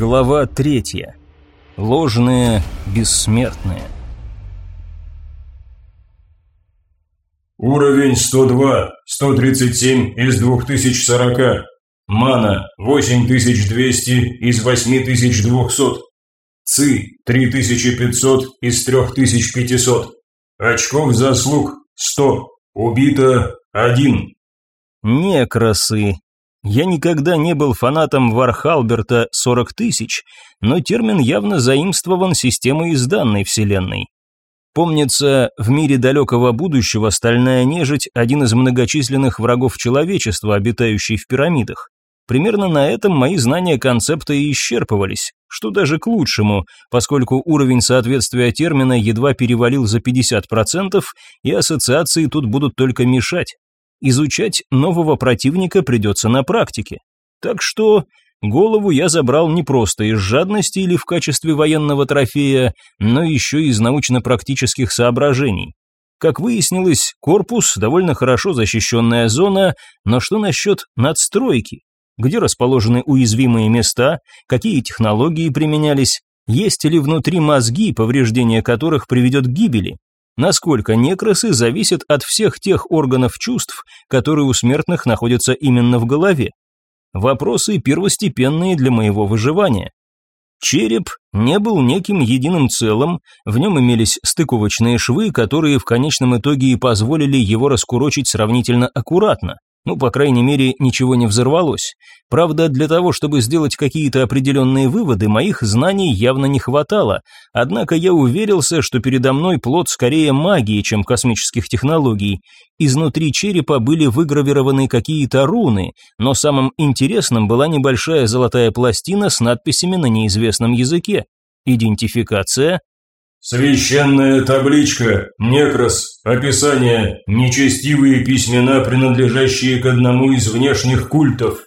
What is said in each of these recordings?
Глава третья. Ложные бессмертные. Уровень 102, 137 из 2040. Мана 8200 из 8200. ЦИ 3500 из 3500. Очков заслуг 100. Убито 1. Некрасы. Я никогда не был фанатом Вархалберта 40 тысяч, но термин явно заимствован системой из данной вселенной. Помнится, в мире далекого будущего стальная нежить – один из многочисленных врагов человечества, обитающий в пирамидах. Примерно на этом мои знания концепта и исчерпывались, что даже к лучшему, поскольку уровень соответствия термина едва перевалил за 50%, и ассоциации тут будут только мешать. Изучать нового противника придется на практике. Так что голову я забрал не просто из жадности или в качестве военного трофея, но еще из научно-практических соображений. Как выяснилось, корпус – довольно хорошо защищенная зона, но что насчет надстройки? Где расположены уязвимые места, какие технологии применялись, есть ли внутри мозги, повреждение которых приведет к гибели? Насколько некросы зависят от всех тех органов чувств, которые у смертных находятся именно в голове. Вопросы первостепенные для моего выживания. Череп не был неким единым целым, в нем имелись стыковочные швы, которые в конечном итоге и позволили его раскурочить сравнительно аккуратно. Ну, по крайней мере, ничего не взорвалось. Правда, для того, чтобы сделать какие-то определенные выводы, моих знаний явно не хватало, однако я уверился, что передо мной плод скорее магии, чем космических технологий. Изнутри черепа были выгравированы какие-то руны, но самым интересным была небольшая золотая пластина с надписями на неизвестном языке. Идентификация Священная табличка, некрос, описание, нечестивые письмена, принадлежащие к одному из внешних культов.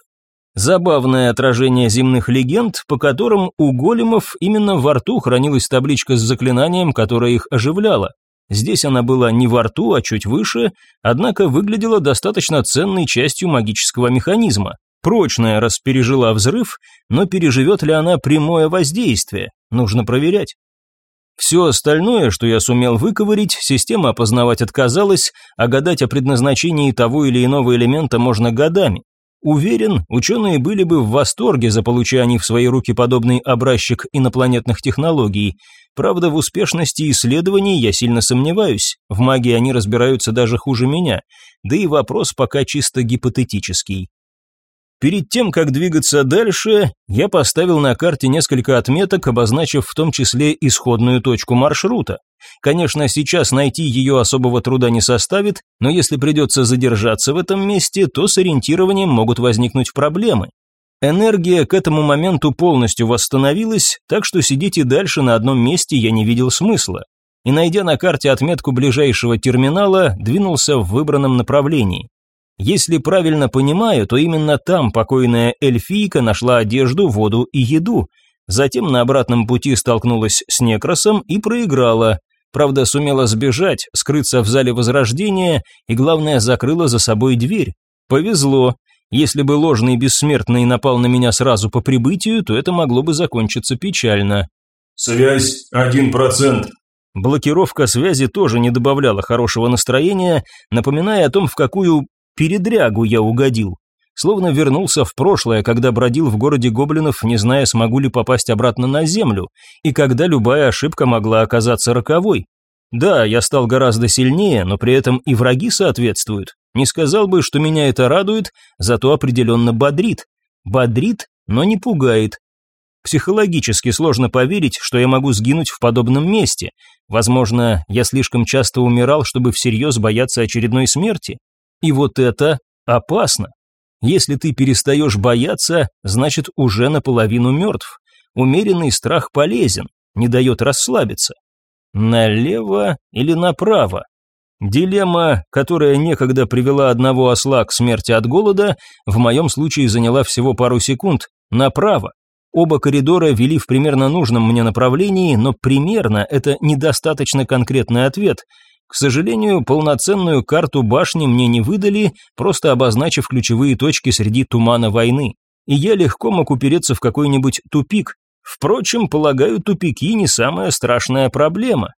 Забавное отражение земных легенд, по которым у големов именно во рту хранилась табличка с заклинанием, которое их оживляло. Здесь она была не во рту, а чуть выше, однако выглядела достаточно ценной частью магического механизма. Прочная, раз пережила взрыв, но переживет ли она прямое воздействие, нужно проверять. Все остальное, что я сумел выковырить, система опознавать отказалась, а гадать о предназначении того или иного элемента можно годами. Уверен, ученые были бы в восторге, заполучая они в свои руки подобный образчик инопланетных технологий. Правда, в успешности исследований я сильно сомневаюсь, в магии они разбираются даже хуже меня, да и вопрос пока чисто гипотетический. Перед тем, как двигаться дальше, я поставил на карте несколько отметок, обозначив в том числе исходную точку маршрута. Конечно, сейчас найти ее особого труда не составит, но если придется задержаться в этом месте, то с ориентированием могут возникнуть проблемы. Энергия к этому моменту полностью восстановилась, так что сидеть и дальше на одном месте я не видел смысла. И найдя на карте отметку ближайшего терминала, двинулся в выбранном направлении. Если правильно понимаю, то именно там покойная эльфийка нашла одежду, воду и еду. Затем на обратном пути столкнулась с некросом и проиграла. Правда, сумела сбежать, скрыться в зале Возрождения и, главное, закрыла за собой дверь. Повезло. Если бы ложный бессмертный напал на меня сразу по прибытию, то это могло бы закончиться печально. «Связь один процент», Блокировка связи тоже не добавляла хорошего настроения, напоминая о том, в какую передрягу я угодил. Словно вернулся в прошлое, когда бродил в городе гоблинов, не зная, смогу ли попасть обратно на землю, и когда любая ошибка могла оказаться роковой. Да, я стал гораздо сильнее, но при этом и враги соответствуют. Не сказал бы, что меня это радует, зато определенно бодрит. Бодрит, но не пугает. Психологически сложно поверить, что я могу сгинуть в подобном месте. Возможно, я слишком часто умирал, чтобы всерьез бояться очередной смерти. И вот это опасно. Если ты перестаешь бояться, значит уже наполовину мертв. Умеренный страх полезен, не дает расслабиться. Налево или направо? Дилемма, которая некогда привела одного осла к смерти от голода, в моем случае заняла всего пару секунд. Направо. Оба коридора вели в примерно нужном мне направлении, но примерно это недостаточно конкретный ответ. К сожалению, полноценную карту башни мне не выдали, просто обозначив ключевые точки среди тумана войны. И я легко мог упереться в какой-нибудь тупик, Впрочем, полагаю, тупики не самая страшная проблема.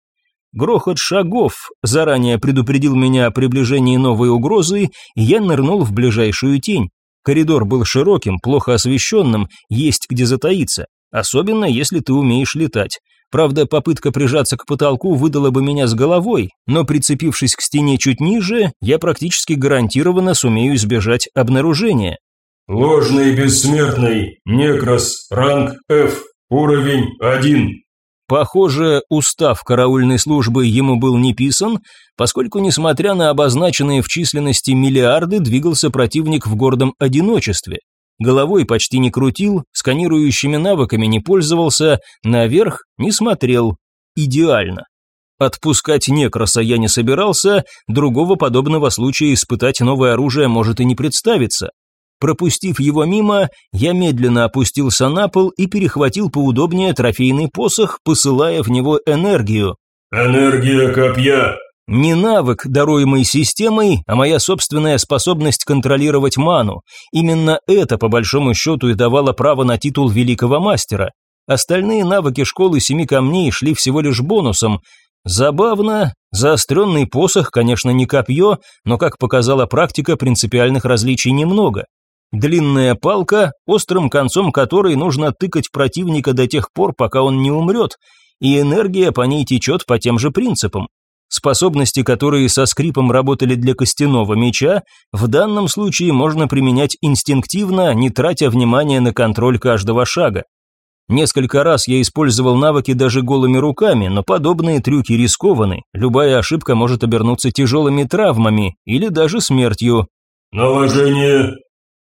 Грохот шагов заранее предупредил меня о приближении новой угрозы, и я нырнул в ближайшую тень. Коридор был широким, плохо освещенным, есть где затаиться, особенно если ты умеешь летать. Правда, попытка прижаться к потолку выдала бы меня с головой, но прицепившись к стене чуть ниже, я практически гарантированно сумею избежать обнаружения. «Ложный бессмертный, некрас, ранг F, уровень 1». Похоже, устав караульной службы ему был не писан, поскольку, несмотря на обозначенные в численности миллиарды, двигался противник в гордом одиночестве. Головой почти не крутил, сканирующими навыками не пользовался, наверх не смотрел. Идеально. Отпускать некроса я не собирался, другого подобного случая испытать новое оружие может и не представиться. Пропустив его мимо, я медленно опустился на пол и перехватил поудобнее трофейный посох, посылая в него энергию. «Энергия копья!» Не навык, даруемый системой, а моя собственная способность контролировать ману. Именно это, по большому счету, и давало право на титул великого мастера. Остальные навыки школы семи камней шли всего лишь бонусом. Забавно, заостренный посох, конечно, не копье, но, как показала практика, принципиальных различий немного. Длинная палка, острым концом которой нужно тыкать противника до тех пор, пока он не умрет, и энергия по ней течет по тем же принципам. Способности, которые со скрипом работали для костяного меча, в данном случае можно применять инстинктивно, не тратя внимания на контроль каждого шага. Несколько раз я использовал навыки даже голыми руками, но подобные трюки рискованы, любая ошибка может обернуться тяжелыми травмами или даже смертью. «Наложение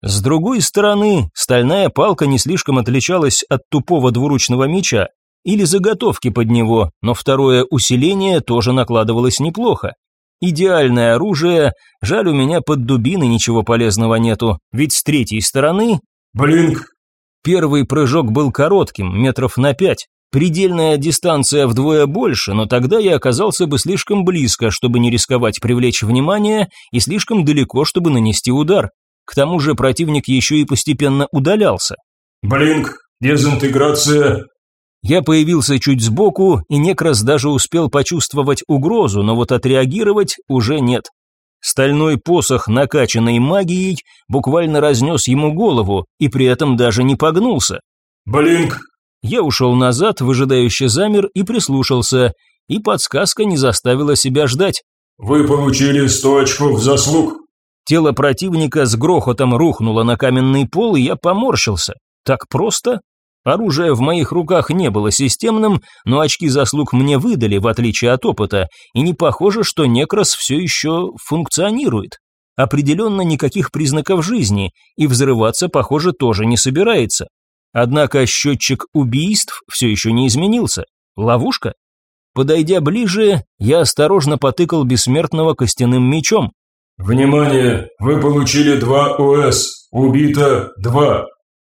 с другой стороны, стальная палка не слишком отличалась от тупого двуручного меча, или заготовки под него, но второе усиление тоже накладывалось неплохо. Идеальное оружие, жаль у меня под дубиной ничего полезного нету, ведь с третьей стороны... Блинк! Первый прыжок был коротким, метров на пять. Предельная дистанция вдвое больше, но тогда я оказался бы слишком близко, чтобы не рисковать привлечь внимание, и слишком далеко, чтобы нанести удар. К тому же противник еще и постепенно удалялся. Блинк, дезинтеграция, я появился чуть сбоку, и Некрас даже успел почувствовать угрозу, но вот отреагировать уже нет. Стальной посох, накачанный магией, буквально разнес ему голову, и при этом даже не погнулся. «Блинк!» Я ушел назад, выжидающе замер и прислушался, и подсказка не заставила себя ждать. «Вы получили сто очков заслуг!» Тело противника с грохотом рухнуло на каменный пол, и я поморщился. Так просто? Оружие в моих руках не было системным, но очки заслуг мне выдали, в отличие от опыта, и не похоже, что Некрос все еще функционирует. Определенно никаких признаков жизни, и взрываться, похоже, тоже не собирается. Однако счетчик убийств все еще не изменился. Ловушка? Подойдя ближе, я осторожно потыкал бессмертного костяным мечом. «Внимание! Вы получили два ОС. Убито два.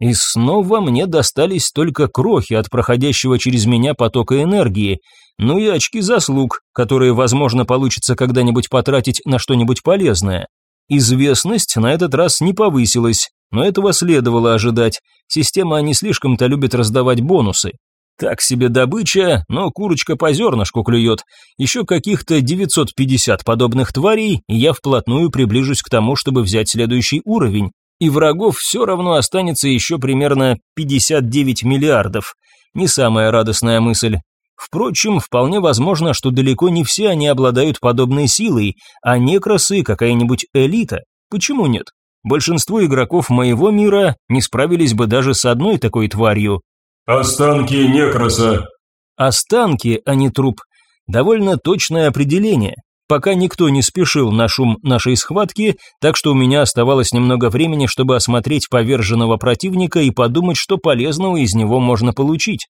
И снова мне достались только крохи от проходящего через меня потока энергии, ну и очки заслуг, которые, возможно, получится когда-нибудь потратить на что-нибудь полезное. Известность на этот раз не повысилась, но этого следовало ожидать. Система не слишком-то любит раздавать бонусы. Так себе добыча, но курочка по зернышку клюет. Еще каких-то 950 подобных тварей, и я вплотную приближусь к тому, чтобы взять следующий уровень и врагов все равно останется еще примерно 59 миллиардов. Не самая радостная мысль. Впрочем, вполне возможно, что далеко не все они обладают подобной силой, а некросы какая-нибудь элита. Почему нет? Большинство игроков моего мира не справились бы даже с одной такой тварью. «Останки некроса». «Останки, а не труп». Довольно точное определение. Пока никто не спешил на шум нашей схватки, так что у меня оставалось немного времени, чтобы осмотреть поверженного противника и подумать, что полезного из него можно получить.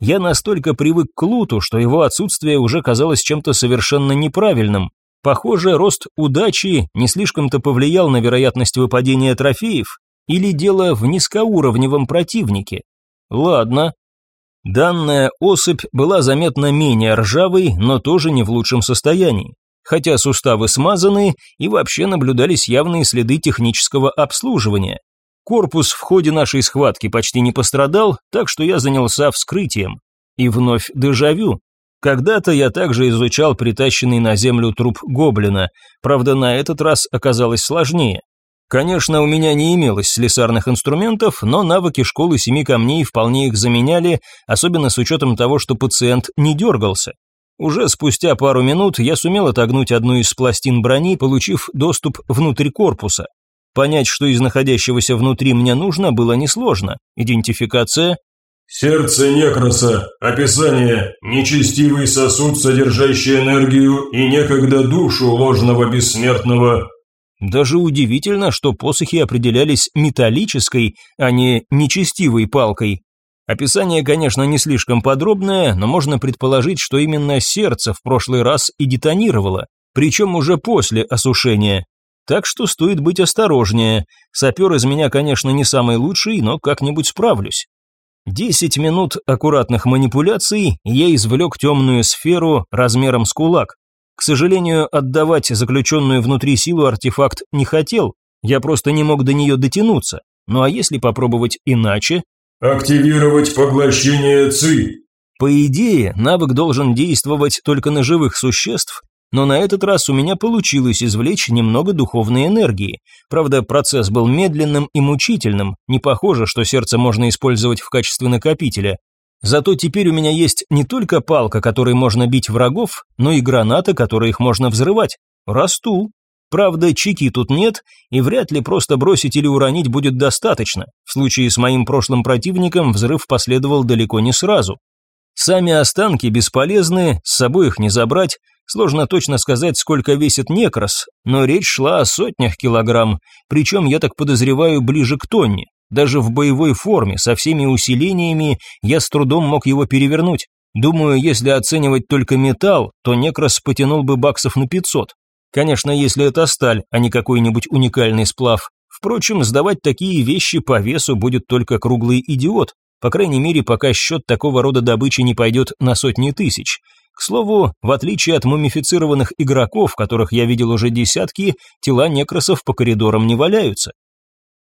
Я настолько привык к луту, что его отсутствие уже казалось чем-то совершенно неправильным. Похоже, рост удачи не слишком-то повлиял на вероятность выпадения трофеев, или дело в низкоуровневом противнике. Ладно. Данная особь была заметно менее ржавой, но тоже не в лучшем состоянии хотя суставы смазаны и вообще наблюдались явные следы технического обслуживания. Корпус в ходе нашей схватки почти не пострадал, так что я занялся вскрытием. И вновь дежавю. Когда-то я также изучал притащенный на землю труп гоблина, правда на этот раз оказалось сложнее. Конечно, у меня не имелось слесарных инструментов, но навыки школы семи камней вполне их заменяли, особенно с учетом того, что пациент не дергался. Уже спустя пару минут я сумел отогнуть одну из пластин брони, получив доступ внутрь корпуса. Понять, что из находящегося внутри мне нужно, было несложно. Идентификация. Сердце некроса. Описание. Нечестивый сосуд, содержащий энергию и некогда душу ложного бессмертного. Даже удивительно, что посохи определялись металлической, а не нечестивой палкой. Описание, конечно, не слишком подробное, но можно предположить, что именно сердце в прошлый раз и детонировало, причем уже после осушения. Так что стоит быть осторожнее. Сапер из меня, конечно, не самый лучший, но как-нибудь справлюсь. Десять минут аккуратных манипуляций, я извлек темную сферу размером с кулак. К сожалению, отдавать заключенную внутри силу артефакт не хотел, я просто не мог до нее дотянуться. Ну а если попробовать иначе? Активировать поглощение ЦИ. По идее, навык должен действовать только на живых существ, но на этот раз у меня получилось извлечь немного духовной энергии. Правда, процесс был медленным и мучительным, не похоже, что сердце можно использовать в качестве накопителя. Зато теперь у меня есть не только палка, которой можно бить врагов, но и граната, которой их можно взрывать. Расту. Правда, чеки тут нет, и вряд ли просто бросить или уронить будет достаточно. В случае с моим прошлым противником взрыв последовал далеко не сразу. Сами останки бесполезны, с собой их не забрать, Сложно точно сказать, сколько весит некрос, но речь шла о сотнях килограмм, причем, я так подозреваю, ближе к тонне. Даже в боевой форме, со всеми усилениями, я с трудом мог его перевернуть. Думаю, если оценивать только металл, то некрос потянул бы баксов на 500. Конечно, если это сталь, а не какой-нибудь уникальный сплав. Впрочем, сдавать такие вещи по весу будет только круглый идиот, по крайней мере, пока счет такого рода добычи не пойдет на сотни тысяч. К слову, в отличие от мумифицированных игроков, которых я видел уже десятки, тела некросов по коридорам не валяются.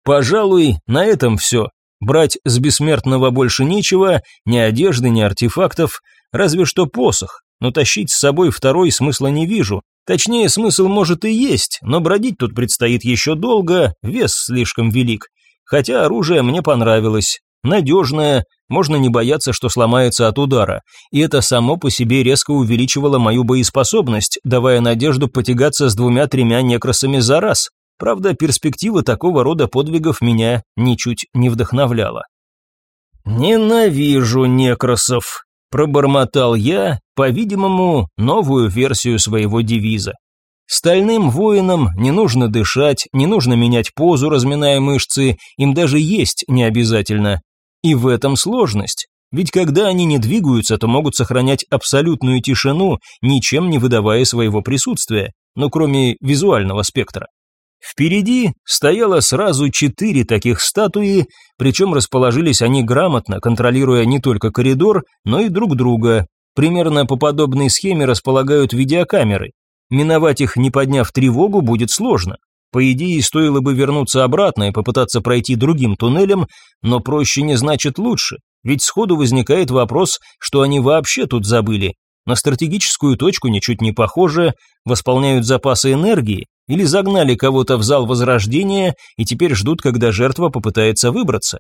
Пожалуй, на этом все. Брать с бессмертного больше нечего, ни одежды, ни артефактов, разве что посох, но тащить с собой второй смысла не вижу. Точнее, смысл может и есть, но бродить тут предстоит еще долго, вес слишком велик. Хотя оружие мне понравилось, надежное, можно не бояться, что сломается от удара, и это само по себе резко увеличивало мою боеспособность, давая надежду потягаться с двумя-тремя некросами за раз. Правда, перспектива такого рода подвигов меня ничуть не вдохновляла. «Ненавижу некросов», – пробормотал я, по-видимому, новую версию своего девиза. Стальным воинам не нужно дышать, не нужно менять позу, разминая мышцы, им даже есть не обязательно. И в этом сложность. Ведь когда они не двигаются, то могут сохранять абсолютную тишину, ничем не выдавая своего присутствия, ну кроме визуального спектра. Впереди стояло сразу четыре таких статуи, причем расположились они грамотно, контролируя не только коридор, но и друг друга. Примерно по подобной схеме располагают видеокамеры. Миновать их, не подняв тревогу, будет сложно. По идее, стоило бы вернуться обратно и попытаться пройти другим туннелем, но проще не значит лучше, ведь сходу возникает вопрос, что они вообще тут забыли. На стратегическую точку ничуть не похоже, восполняют запасы энергии или загнали кого-то в зал возрождения и теперь ждут, когда жертва попытается выбраться.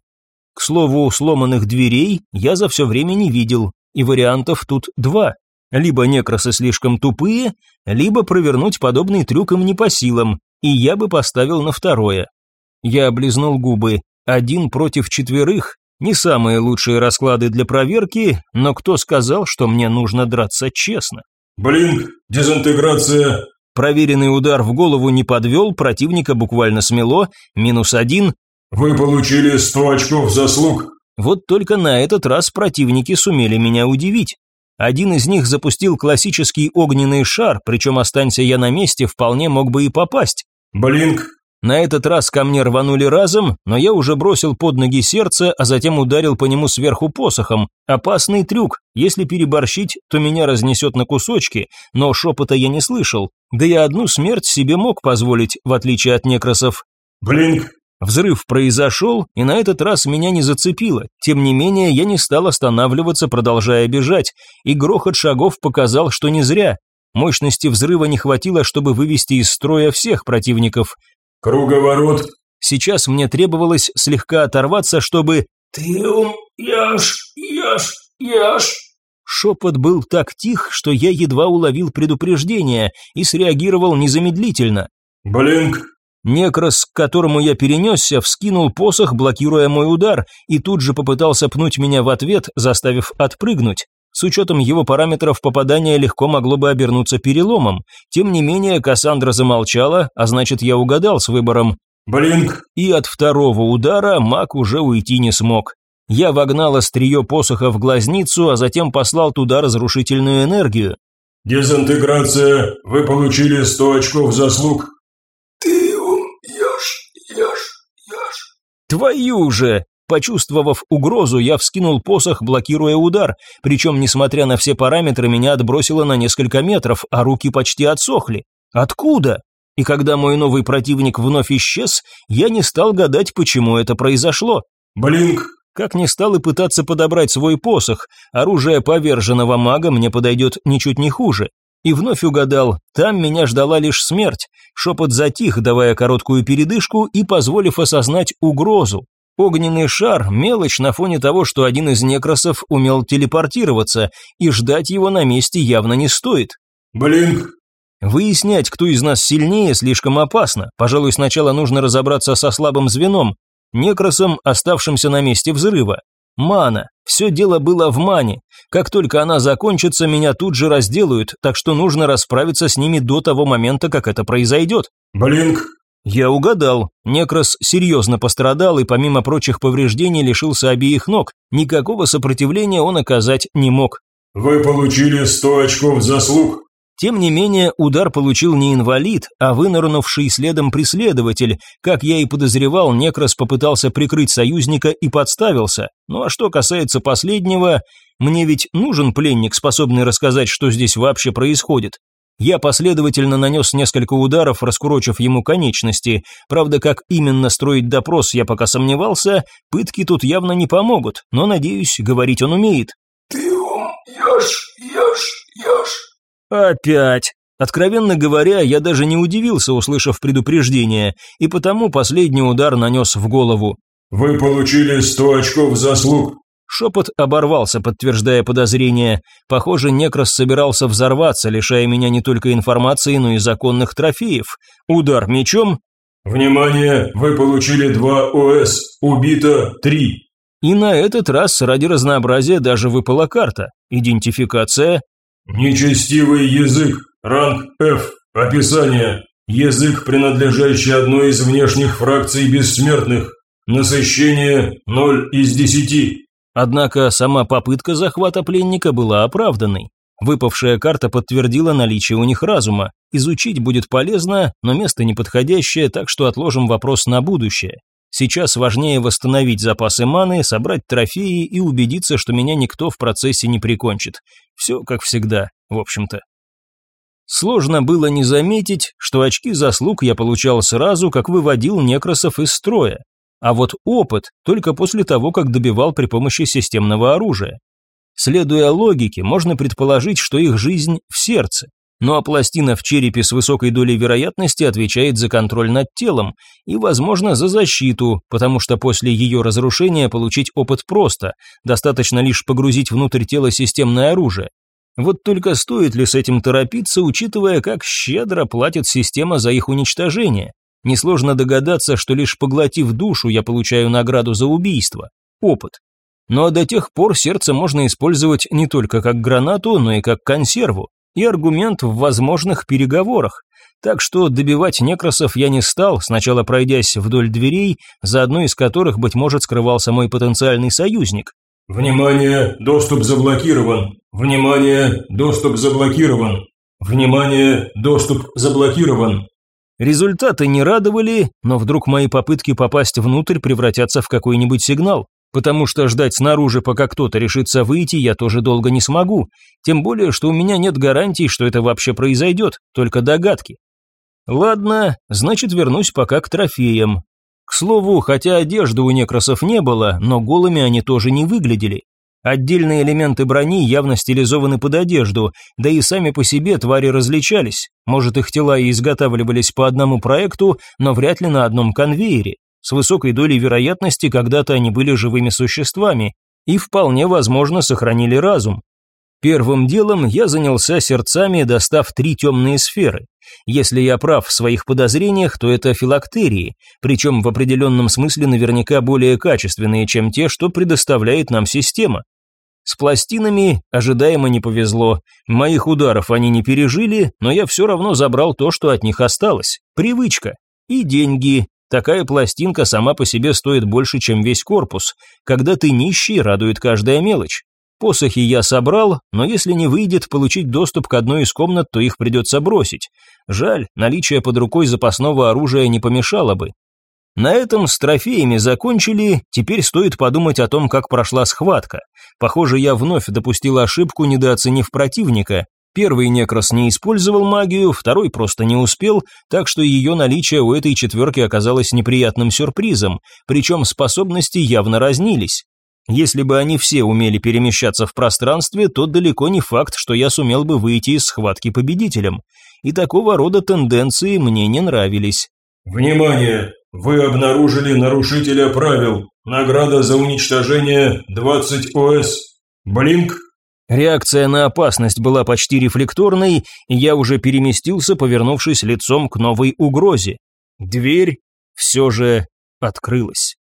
К слову, сломанных дверей я за все время не видел, и вариантов тут два. Либо некросы слишком тупые, либо провернуть подобный трюк им не по силам, и я бы поставил на второе. Я облизнул губы. Один против четверых. Не самые лучшие расклады для проверки, но кто сказал, что мне нужно драться честно? Блинк, дезинтеграция. Проверенный удар в голову не подвел, противника буквально смело, минус один. Вы получили 100 очков заслуг. Вот только на этот раз противники сумели меня удивить. Один из них запустил классический огненный шар, причем останься я на месте, вполне мог бы и попасть. Блинк. На этот раз ко мне рванули разом, но я уже бросил под ноги сердце, а затем ударил по нему сверху посохом. Опасный трюк. Если переборщить, то меня разнесет на кусочки, но шепота я не слышал. Да я одну смерть себе мог позволить, в отличие от некросов. Блинк. Взрыв произошел, и на этот раз меня не зацепило. Тем не менее, я не стал останавливаться, продолжая бежать, и грохот шагов показал, что не зря. Мощности взрыва не хватило, чтобы вывести из строя всех противников. Круговорот. Сейчас мне требовалось слегка оторваться, чтобы... Ты ум, яш, яш, яш. Шепот был так тих, что я едва уловил предупреждение и среагировал незамедлительно. Блинк. Некрос, к которому я перенесся, вскинул посох, блокируя мой удар, и тут же попытался пнуть меня в ответ, заставив отпрыгнуть. С учетом его параметров попадание легко могло бы обернуться переломом. Тем не менее, Кассандра замолчала, а значит, я угадал с выбором. Блинк. И от второго удара маг уже уйти не смог. Я вогнал острие посоха в глазницу, а затем послал туда разрушительную энергию. Дезинтеграция. Вы получили 100 очков заслуг. Ты умьешь, ешь, ешь. Твою же! Почувствовав угрозу, я вскинул посох, блокируя удар, причем, несмотря на все параметры, меня отбросило на несколько метров, а руки почти отсохли. Откуда? И когда мой новый противник вновь исчез, я не стал гадать, почему это произошло. Блинк. Как не стал и пытаться подобрать свой посох, оружие поверженного мага мне подойдет ничуть не хуже. И вновь угадал, там меня ждала лишь смерть. Шепот затих, давая короткую передышку и позволив осознать угрозу. Огненный шар – мелочь на фоне того, что один из некросов умел телепортироваться, и ждать его на месте явно не стоит. Блинк. Выяснять, кто из нас сильнее, слишком опасно. Пожалуй, сначала нужно разобраться со слабым звеном, некросом, оставшимся на месте взрыва. Мана. Все дело было в мане. Как только она закончится, меня тут же разделают, так что нужно расправиться с ними до того момента, как это произойдет. Блинк. Я угадал. Некрос серьезно пострадал и помимо прочих повреждений лишился обеих ног. Никакого сопротивления он оказать не мог. Вы получили 100 очков заслуг. Тем не менее, удар получил не инвалид, а вынырнувший следом преследователь. Как я и подозревал, Некрос попытался прикрыть союзника и подставился. Ну а что касается последнего, мне ведь нужен пленник, способный рассказать, что здесь вообще происходит. Я последовательно нанес несколько ударов, раскурочив ему конечности. Правда, как именно строить допрос, я пока сомневался, пытки тут явно не помогут, но, надеюсь, говорить он умеет. Ты ум, ешь, ешь, ешь. Опять. Откровенно говоря, я даже не удивился, услышав предупреждение, и потому последний удар нанес в голову. Вы получили 100 очков заслуг. Шепот оборвался, подтверждая подозрение. Похоже, Некрос собирался взорваться, лишая меня не только информации, но и законных трофеев. Удар мечом. Внимание, вы получили 2 ОС, убито 3. И на этот раз ради разнообразия даже выпала карта. Идентификация. Нечестивый язык, ранг F, описание. Язык, принадлежащий одной из внешних фракций бессмертных. Насыщение 0 из 10. Однако сама попытка захвата пленника была оправданной. Выпавшая карта подтвердила наличие у них разума. Изучить будет полезно, но место неподходящее, так что отложим вопрос на будущее. Сейчас важнее восстановить запасы маны, собрать трофеи и убедиться, что меня никто в процессе не прикончит. Все как всегда, в общем-то. Сложно было не заметить, что очки заслуг я получал сразу, как выводил некросов из строя. А вот опыт только после того, как добивал при помощи системного оружия. Следуя логике, можно предположить, что их жизнь в сердце. Ну а пластина в черепе с высокой долей вероятности отвечает за контроль над телом и, возможно, за защиту, потому что после ее разрушения получить опыт просто, достаточно лишь погрузить внутрь тела системное оружие. Вот только стоит ли с этим торопиться, учитывая, как щедро платит система за их уничтожение? Несложно догадаться, что лишь поглотив душу, я получаю награду за убийство – опыт. Но до тех пор сердце можно использовать не только как гранату, но и как консерву, и аргумент в возможных переговорах. Так что добивать некросов я не стал, сначала пройдясь вдоль дверей, за одной из которых, быть может, скрывался мой потенциальный союзник. Внимание, доступ заблокирован. Внимание, доступ заблокирован. Внимание, доступ заблокирован. Результаты не радовали, но вдруг мои попытки попасть внутрь превратятся в какой-нибудь сигнал, потому что ждать снаружи, пока кто-то решится выйти, я тоже долго не смогу, тем более, что у меня нет гарантий, что это вообще произойдет, только догадки. Ладно, значит вернусь пока к трофеям. К слову, хотя одежды у некросов не было, но голыми они тоже не выглядели. Отдельные элементы брони явно стилизованы под одежду, да и сами по себе твари различались. Может, их тела и изготавливались по одному проекту, но вряд ли на одном конвейере. С высокой долей вероятности когда-то они были живыми существами и вполне возможно сохранили разум. Первым делом я занялся сердцами, достав три темные сферы. Если я прав в своих подозрениях, то это филактерии, причем в определенном смысле наверняка более качественные, чем те, что предоставляет нам система. С пластинами ожидаемо не повезло. Моих ударов они не пережили, но я все равно забрал то, что от них осталось. Привычка. И деньги. Такая пластинка сама по себе стоит больше, чем весь корпус. Когда ты нищий, радует каждая мелочь. Посохи я собрал, но если не выйдет получить доступ к одной из комнат, то их придется бросить. Жаль, наличие под рукой запасного оружия не помешало бы. На этом с трофеями закончили, теперь стоит подумать о том, как прошла схватка. Похоже, я вновь допустил ошибку, недооценив противника. Первый некрос не использовал магию, второй просто не успел, так что ее наличие у этой четверки оказалось неприятным сюрпризом, причем способности явно разнились. Если бы они все умели перемещаться в пространстве, то далеко не факт, что я сумел бы выйти из схватки победителем. И такого рода тенденции мне не нравились. Внимание! Вы обнаружили нарушителя правил. Награда за уничтожение 20 ОС. Блинк. Реакция на опасность была почти рефлекторной, и я уже переместился, повернувшись лицом к новой угрозе. Дверь все же открылась.